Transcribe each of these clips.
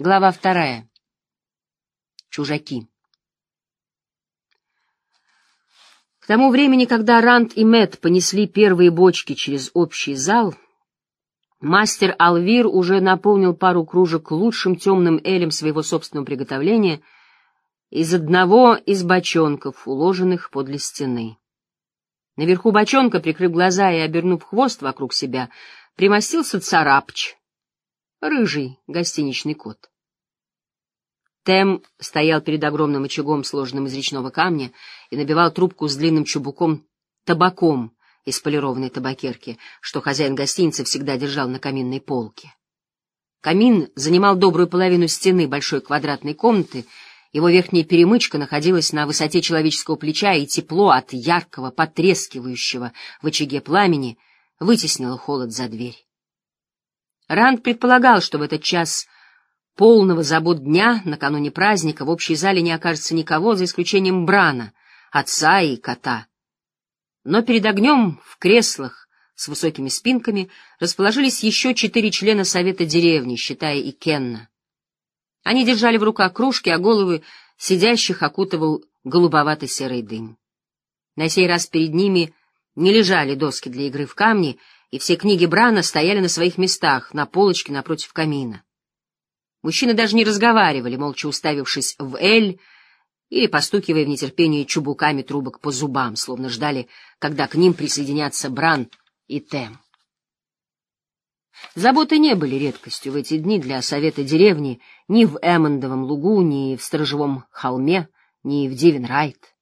Глава вторая. Чужаки. К тому времени, когда Ранд и Мэт понесли первые бочки через общий зал, мастер Алвир уже наполнил пару кружек лучшим темным элем своего собственного приготовления из одного из бочонков, уложенных подле стены. Наверху бочонка, прикрыв глаза и обернув хвост вокруг себя, примостился царапч, рыжий гостиничный кот. Тем стоял перед огромным очагом, сложенным из речного камня, и набивал трубку с длинным чубуком табаком из полированной табакерки, что хозяин гостиницы всегда держал на каминной полке. Камин занимал добрую половину стены большой квадратной комнаты, его верхняя перемычка находилась на высоте человеческого плеча, и тепло от яркого, потрескивающего в очаге пламени вытеснило холод за дверь. Ранд предполагал, что в этот час полного забот дня, накануне праздника, в общей зале не окажется никого, за исключением Брана, отца и кота. Но перед огнем в креслах с высокими спинками расположились еще четыре члена совета деревни, считая и Кенна. Они держали в руках кружки, а головы сидящих окутывал голубоватый серый дым. На сей раз перед ними не лежали доски для игры в камни, и все книги Брана стояли на своих местах, на полочке напротив камина. Мужчины даже не разговаривали, молча уставившись в «Эль» или постукивая в нетерпении чубуками трубок по зубам, словно ждали, когда к ним присоединятся Бран и Тем. Заботы не были редкостью в эти дни для совета деревни ни в Эммондовом лугу, ни в Сторожевом холме, ни в Дивенрайт.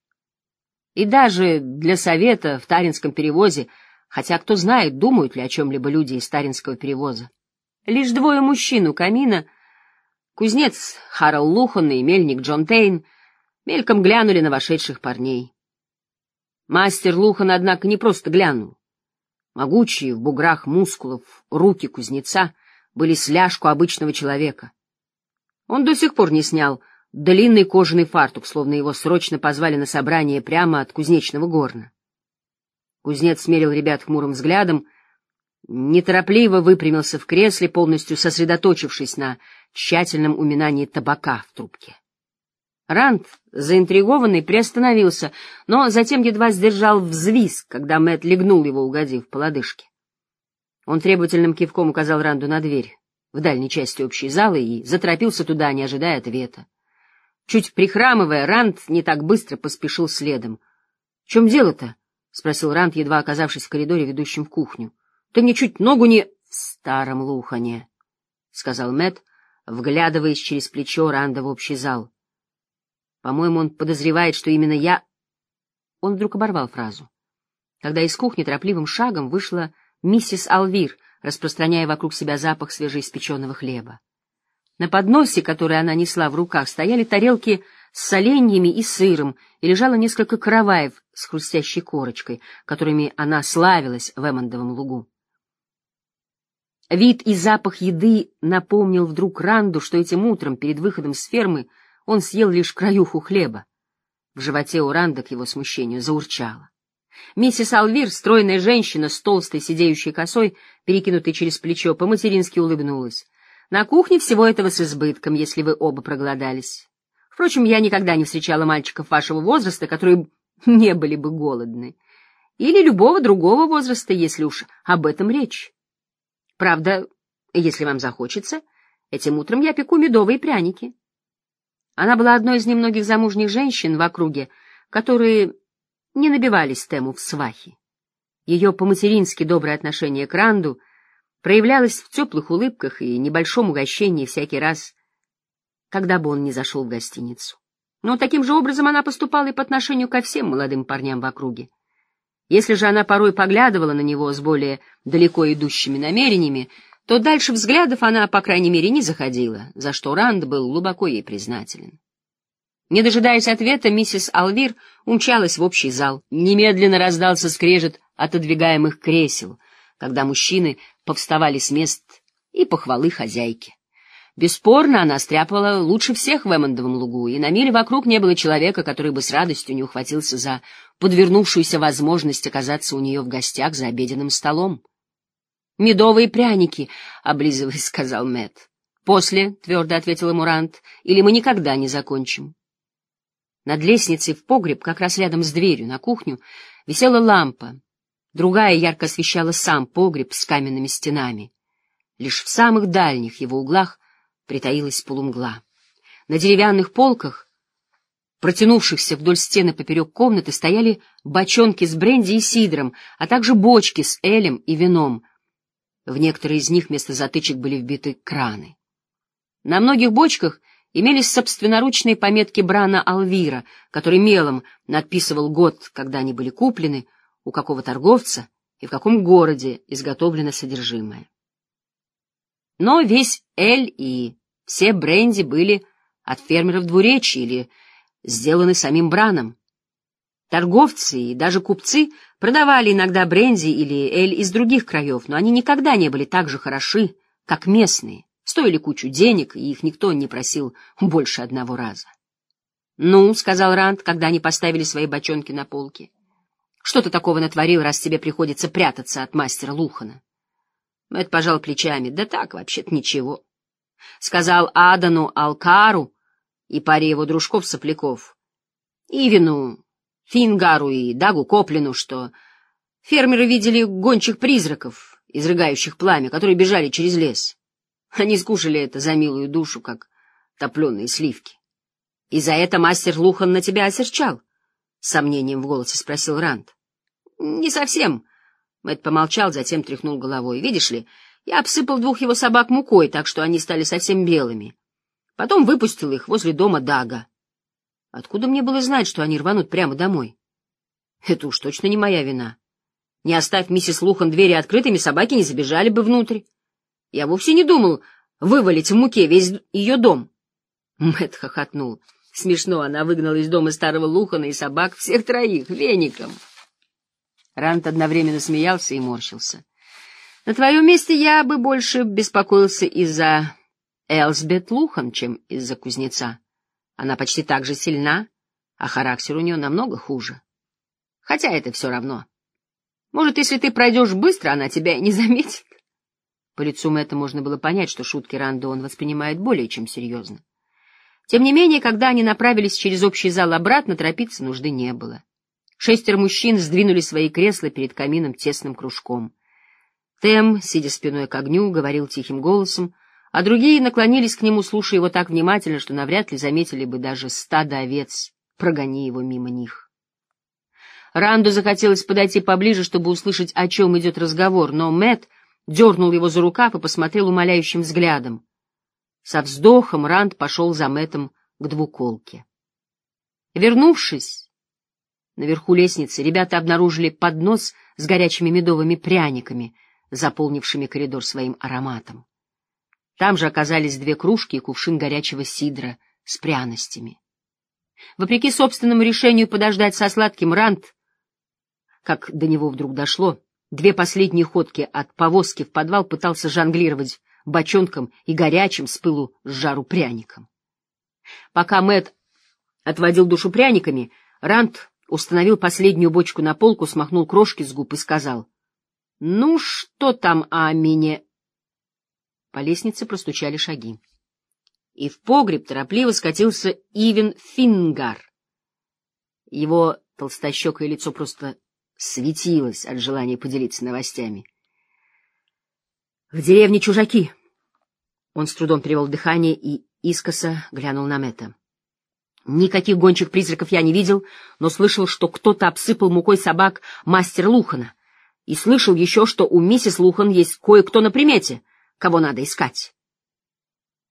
И даже для совета в Таринском перевозе, хотя кто знает, думают ли о чем-либо люди из Таринского перевоза. Лишь двое мужчин у камина, кузнец Харл Лухан и мельник Джон Тейн, мельком глянули на вошедших парней. Мастер Лухан, однако, не просто глянул. Могучие, в буграх мускулов, руки кузнеца были сляжку обычного человека. Он до сих пор не снял длинный кожаный фартук, словно его срочно позвали на собрание прямо от кузнечного горна. Кузнец смерил ребят хмурым взглядом, неторопливо выпрямился в кресле, полностью сосредоточившись на тщательном уминании табака в трубке. Ранд, заинтригованный, приостановился, но затем едва сдержал взвизг, когда Мэт легнул его, угодив по лодыжке. Он требовательным кивком указал Ранду на дверь в дальней части общей залы и заторопился туда, не ожидая ответа. Чуть прихрамывая, Ранд не так быстро поспешил следом. — В чем дело-то? — спросил Ранд, едва оказавшись в коридоре, ведущем в кухню. — Ты мне чуть ногу не... — В старом лухане, — сказал Мэт, вглядываясь через плечо Ранда в общий зал. — по-моему, он подозревает, что именно я... Он вдруг оборвал фразу. Когда из кухни торопливым шагом вышла миссис Алвир, распространяя вокруг себя запах свежеиспеченного хлеба. На подносе, который она несла в руках, стояли тарелки с соленьями и сыром, и лежало несколько караваев с хрустящей корочкой, которыми она славилась в Эммондовом лугу. Вид и запах еды напомнил вдруг Ранду, что этим утром, перед выходом с фермы, он съел лишь краюху хлеба. В животе у Ранда к его смущению заурчало. Миссис Алвир, стройная женщина с толстой сидеющей косой, перекинутой через плечо, по-матерински улыбнулась. На кухне всего этого с избытком, если вы оба проголодались. Впрочем, я никогда не встречала мальчиков вашего возраста, которые не были бы голодны. Или любого другого возраста, если уж об этом речь. Правда, если вам захочется, этим утром я пеку медовые пряники. Она была одной из немногих замужних женщин в округе, которые не набивались тему в свахи. Ее по-матерински доброе отношение к Ранду проявлялось в теплых улыбках и небольшом угощении всякий раз, когда бы он не зашел в гостиницу. Но таким же образом она поступала и по отношению ко всем молодым парням в округе. Если же она порой поглядывала на него с более далеко идущими намерениями, то дальше взглядов она, по крайней мере, не заходила, за что Ранд был глубоко ей признателен. Не дожидаясь ответа, миссис Алвир умчалась в общий зал. Немедленно раздался скрежет отодвигаемых кресел, когда мужчины повставали с мест и похвалы хозяйки. Бесспорно, она стряпала лучше всех в Эммондовом лугу, и на миле вокруг не было человека, который бы с радостью не ухватился за подвернувшуюся возможность оказаться у нее в гостях за обеденным столом. «Медовые пряники», — облизываясь, сказал Мэт. «После», — твердо ответил Мурант, — «или мы никогда не закончим». Над лестницей в погреб, как раз рядом с дверью на кухню, висела лампа. Другая ярко освещала сам погреб с каменными стенами. Лишь в самых дальних его углах притаилась полумгла. На деревянных полках, протянувшихся вдоль стены поперек комнаты, стояли бочонки с бренди и сидром, а также бочки с элем и вином. В некоторые из них вместо затычек были вбиты краны. На многих бочках имелись собственноручные пометки Брана Алвира, который мелом надписывал год, когда они были куплены, у какого торговца и в каком городе изготовлено содержимое. Но весь эль и все бренди были от фермеров двуречья или сделаны самим Браном. Торговцы и даже купцы продавали иногда бренди или эль из других краев, но они никогда не были так же хороши, как местные, стоили кучу денег, и их никто не просил больше одного раза. — Ну, — сказал Ранд, когда они поставили свои бочонки на полке, — что ты такого натворил, раз тебе приходится прятаться от мастера Лухана? Мэтт пожал плечами. — Да так, вообще-то ничего. Сказал Адану Алкару и паре его дружков-сопляков, Ивину, Фингару и Дагу Коплину, что фермеры видели гончих призраков, изрыгающих пламя, которые бежали через лес. Они скушали это за милую душу, как топленые сливки. — И за это мастер Лухан на тебя осерчал? — с сомнением в голосе спросил Ранд. — Не совсем. Мэтт помолчал, затем тряхнул головой. — Видишь ли, я обсыпал двух его собак мукой, так что они стали совсем белыми. Потом выпустил их возле дома Дага. Откуда мне было знать, что они рванут прямо домой? Это уж точно не моя вина. Не оставь миссис Лухан двери открытыми, собаки не забежали бы внутрь. Я вовсе не думал вывалить в муке весь ее дом. Мэтт хохотнул. Смешно, она выгнала из дома старого Лухана и собак всех троих, веником. Рант одновременно смеялся и морщился. На твоем месте я бы больше беспокоился из-за Элсбет Лухан, чем из-за кузнеца. Она почти так же сильна, а характер у нее намного хуже. Хотя это все равно. Может, если ты пройдешь быстро, она тебя и не заметит. По лицу Мэтта можно было понять, что шутки Ранда он воспринимает более чем серьезно. Тем не менее, когда они направились через общий зал обратно, торопиться нужды не было. Шестеро мужчин сдвинули свои кресла перед камином тесным кружком. Тем, сидя спиной к огню, говорил тихим голосом, а другие наклонились к нему, слушая его так внимательно, что навряд ли заметили бы даже стадо овец, прогони его мимо них. Ранду захотелось подойти поближе, чтобы услышать, о чем идет разговор, но Мэт дернул его за рукав и посмотрел умоляющим взглядом. Со вздохом Ранд пошел за Мэтом к двуколке. Вернувшись, наверху лестницы ребята обнаружили поднос с горячими медовыми пряниками, заполнившими коридор своим ароматом. Там же оказались две кружки и кувшин горячего сидра с пряностями. Вопреки собственному решению подождать со сладким рант, как до него вдруг дошло, две последние ходки от повозки в подвал пытался жонглировать бочонком и горячим с пылу с жару пряником. Пока Мэт отводил душу пряниками, Рант установил последнюю бочку на полку, смахнул крошки с губ и сказал, — Ну, что там о мине по лестнице простучали шаги. И в погреб торопливо скатился Ивен Фингар. Его толстощекое лицо просто светилось от желания поделиться новостями. — В деревне чужаки! Он с трудом перевел дыхание и искоса глянул на Мэтта. Никаких гончих призраков я не видел, но слышал, что кто-то обсыпал мукой собак мастер Лухана. И слышал еще, что у миссис Лухан есть кое-кто на примете — кого надо искать.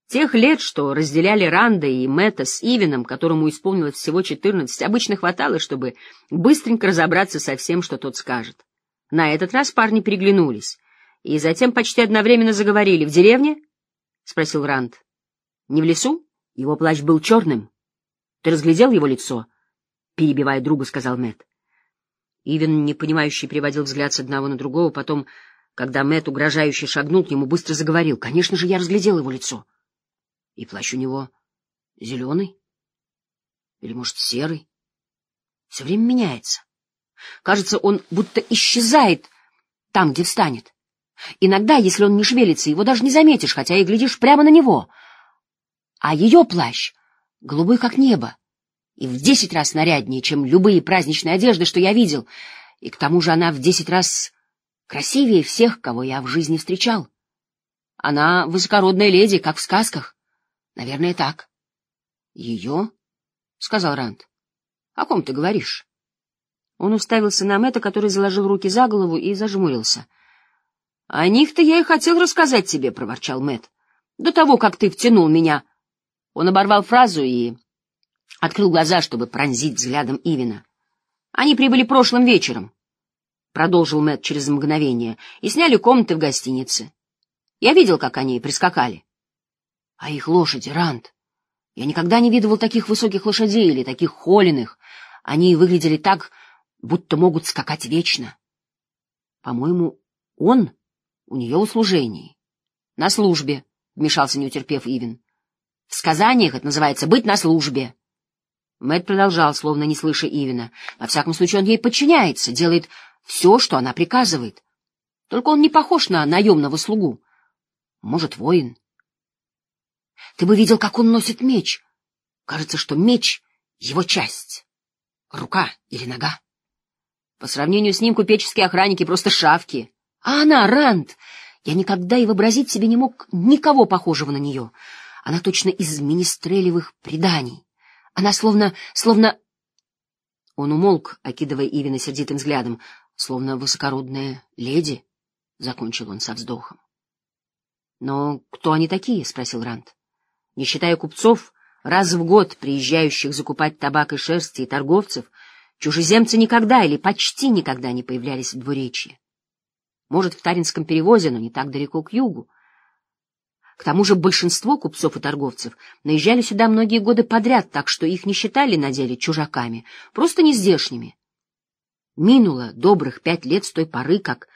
Тех лет, что разделяли Ранда и Мэтта с Ивином, которому исполнилось всего четырнадцать, обычно хватало, чтобы быстренько разобраться со всем, что тот скажет. На этот раз парни переглянулись, и затем почти одновременно заговорили. — В деревне? — спросил Ранд. — Не в лесу? Его плащ был черным. — Ты разглядел его лицо? — перебивая друга, сказал Мэтт. Ивин, непонимающий, переводил взгляд с одного на другого, потом когда Мэт угрожающе шагнул к нему, быстро заговорил. Конечно же, я разглядел его лицо. И плащ у него зеленый? Или, может, серый? Все время меняется. Кажется, он будто исчезает там, где встанет. Иногда, если он не шевелится, его даже не заметишь, хотя и глядишь прямо на него. А ее плащ голубой, как небо, и в десять раз наряднее, чем любые праздничные одежды, что я видел, и к тому же она в десять раз красивее всех, кого я в жизни встречал. Она высокородная леди, как в сказках. Наверное, так. — Ее? — сказал Ранд. — О ком ты говоришь? Он уставился на Мэтта, который заложил руки за голову и зажмурился. — О них-то я и хотел рассказать тебе, — проворчал Мэтт. — До того, как ты втянул меня. Он оборвал фразу и открыл глаза, чтобы пронзить взглядом Ивина. — Они прибыли прошлым вечером, — продолжил Мэтт через мгновение, — и сняли комнаты в гостинице. Я видел, как они прискакали. — А их лошади, Ранд? Я никогда не видывал таких высоких лошадей или таких холеных. Они выглядели так будто могут скакать вечно. По-моему, он у нее услужении. На службе, — вмешался не утерпев Ивин. В сказаниях это называется «быть на службе». Мэтт продолжал, словно не слыша Ивина. Во всяком случае, он ей подчиняется, делает все, что она приказывает. Только он не похож на наемного слугу. Может, воин. Ты бы видел, как он носит меч. Кажется, что меч — его часть. Рука или нога. По сравнению с ним купеческие охранники просто шавки. А она, Ранд, я никогда и вообразить себе не мог никого похожего на нее. Она точно из министрелевых преданий. Она словно... словно... Он умолк, окидывая Ивина сердитым взглядом, словно высокородная леди, — закончил он со вздохом. — Но кто они такие? — спросил Ранд. — Не считая купцов, раз в год приезжающих закупать табак и шерсти, и торговцев — Чужеземцы никогда или почти никогда не появлялись в двуречье. Может, в Таринском перевозе, но не так далеко к югу. К тому же большинство купцов и торговцев наезжали сюда многие годы подряд, так что их не считали на деле чужаками, просто нездешними. Минуло добрых пять лет с той поры, как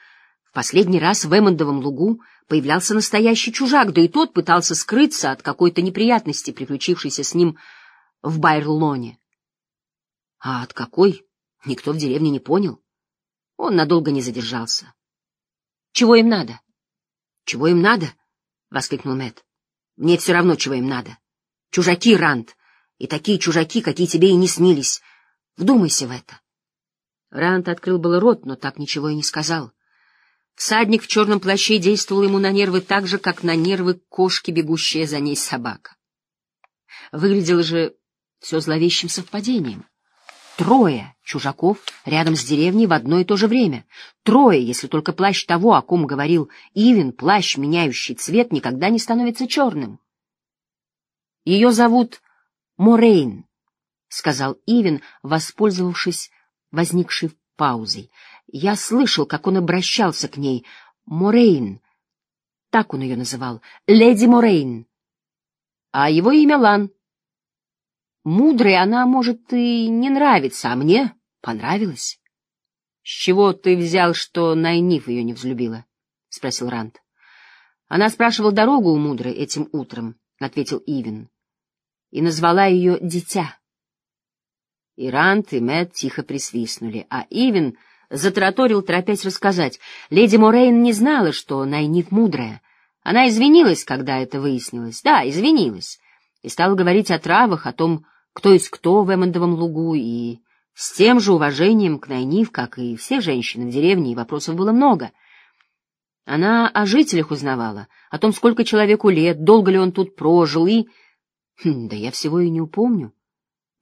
в последний раз в Эммондовом лугу появлялся настоящий чужак, да и тот пытался скрыться от какой-то неприятности, приключившейся с ним в Байрлоне. А от какой, никто в деревне не понял. Он надолго не задержался. — Чего им надо? — Чего им надо? — воскликнул Мэт. Мне все равно, чего им надо. Чужаки, Ранд, и такие чужаки, какие тебе и не снились. Вдумайся в это. Ранд открыл было рот, но так ничего и не сказал. Всадник в черном плаще действовал ему на нервы так же, как на нервы кошки, бегущая за ней собака. Выглядело же все зловещим совпадением. Трое чужаков рядом с деревней в одно и то же время. Трое, если только плащ того, о ком говорил Ивин, плащ, меняющий цвет, никогда не становится черным. Ее зовут Морейн, — сказал Ивин, воспользовавшись возникшей паузой. Я слышал, как он обращался к ней. Морейн. Так он ее называл. Леди Морейн. А его имя Лан. Мудрой она, может, и не нравится, а мне понравилась. — С чего ты взял, что Найниф ее не взлюбила? — спросил Ранд. — Она спрашивала дорогу у Мудрой этим утром, — ответил Ивин, — и назвала ее «дитя». И Ранд, и Мэтт тихо присвистнули, а Ивин затраторил, торопясь рассказать. Леди Морейн не знала, что Найниф мудрая. Она извинилась, когда это выяснилось. Да, извинилась и стал говорить о травах, о том, кто есть кто в Эммондовом лугу, и с тем же уважением к Найниф, как и все женщины в деревне, и вопросов было много. Она о жителях узнавала, о том, сколько человеку лет, долго ли он тут прожил, и... Хм, да я всего и не упомню.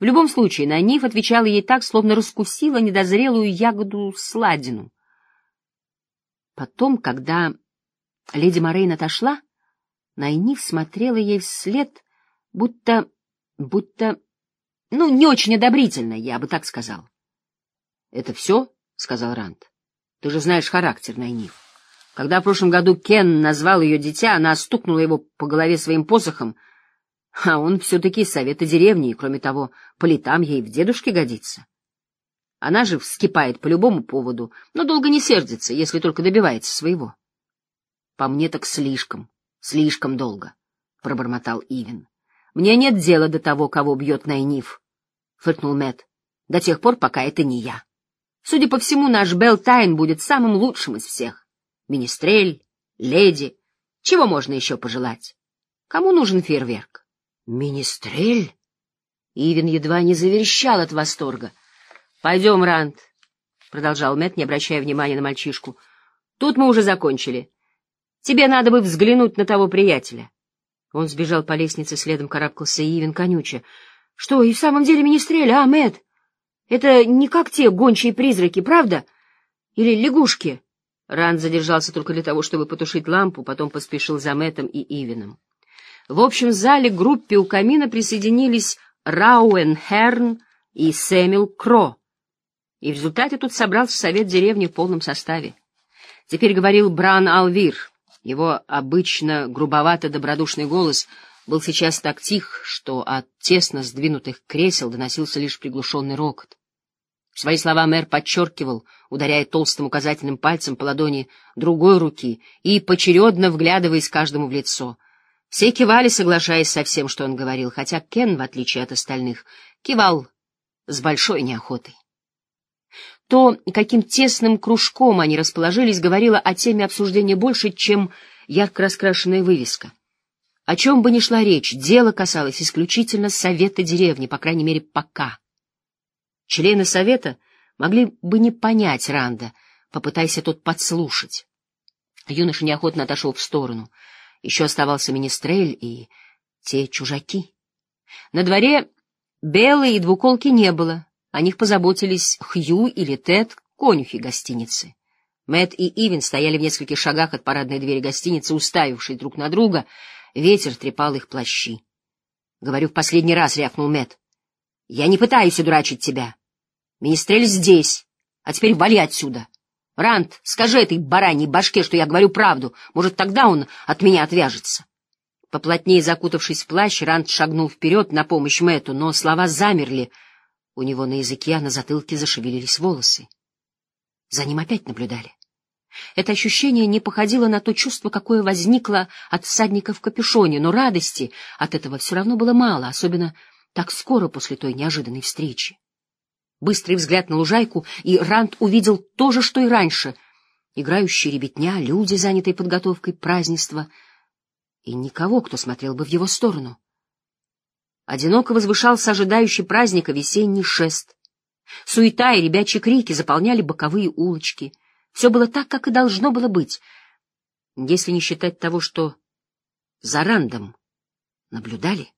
В любом случае, Найниф отвечала ей так, словно раскусила недозрелую ягоду-сладину. Потом, когда леди Морейн отошла, Найниф смотрела ей вслед будто... будто... ну, не очень одобрительно, я бы так сказал. — Это все? — сказал Ранд. — Ты же знаешь характер Найниф. Когда в прошлом году Кен назвал ее дитя, она стукнула его по голове своим посохом, а он все-таки совета деревни, и, кроме того, по летам ей в дедушке годится. Она же вскипает по любому поводу, но долго не сердится, если только добивается своего. — По мне так слишком, слишком долго, — пробормотал Ивин. Мне нет дела до того, кого бьет Найниф, — фыркнул Мэт. до тех пор, пока это не я. Судя по всему, наш Белтайн будет самым лучшим из всех. Министрель, леди. Чего можно еще пожелать? Кому нужен фейерверк? Министрель? Ивен едва не заверещал от восторга. — Пойдем, Ранд, — продолжал Мэтт, не обращая внимания на мальчишку. — Тут мы уже закончили. Тебе надо бы взглянуть на того приятеля. Он сбежал по лестнице, следом карабкался Ивен конюча. — Что, и в самом деле министрель, а, Мэтт? Это не как те гончие призраки, правда? Или лягушки? Ранд задержался только для того, чтобы потушить лампу, потом поспешил за Мэттом и Ивеном. В общем зале к группе у камина присоединились Рауэн Херн и Сэмил Кро. И в результате тут собрался совет деревни в полном составе. Теперь говорил Бран Алвир. Его обычно грубовато-добродушный голос был сейчас так тих, что от тесно сдвинутых кресел доносился лишь приглушенный рокот. Свои слова мэр подчеркивал, ударяя толстым указательным пальцем по ладони другой руки и поочередно вглядываясь каждому в лицо — все кивали, соглашаясь со всем, что он говорил, хотя Кен, в отличие от остальных, кивал с большой неохотой. То, каким тесным кружком они расположились, говорило о теме обсуждения больше, чем ярко раскрашенная вывеска. О чем бы ни шла речь, дело касалось исключительно совета деревни, по крайней мере, пока. Члены совета могли бы не понять Ранда, попытайся тот подслушать. Юноша неохотно отошел в сторону — еще оставался Министрель и те чужаки. На дворе белой и двуколки не было. О них позаботились Хью или Тед, конюхи гостиницы. Мэт и Ивен стояли в нескольких шагах от парадной двери гостиницы, уставившись друг на друга. Ветер трепал их плащи. — Говорю в последний раз, — рявкнул Мэт. Я не пытаюсь удурачить тебя. Министрель здесь, а теперь вали отсюда. — Ранд, скажи этой бараньей башке, что я говорю правду. Может, тогда он от меня отвяжется. Поплотнее закутавшись в плащ, Ранд шагнул вперед на помощь Мэту, но слова замерли. У него на языке, а на затылке зашевелились волосы. За ним опять наблюдали. Это ощущение не походило на то чувство, какое возникло от всадника в капюшоне, но радости от этого все равно было мало, особенно так скоро после той неожиданной встречи. Быстрый взгляд на лужайку, и Рант увидел то же, что и раньше. Играющие ребятня, люди, занятые подготовкой празднества, и никого, кто смотрел бы в его сторону. Одиноко возвышался ожидающий праздника весенний шест. Суета и ребячьи крики заполняли боковые улочки. Все было так, как и должно было быть, если не считать того, что за Рандом наблюдали.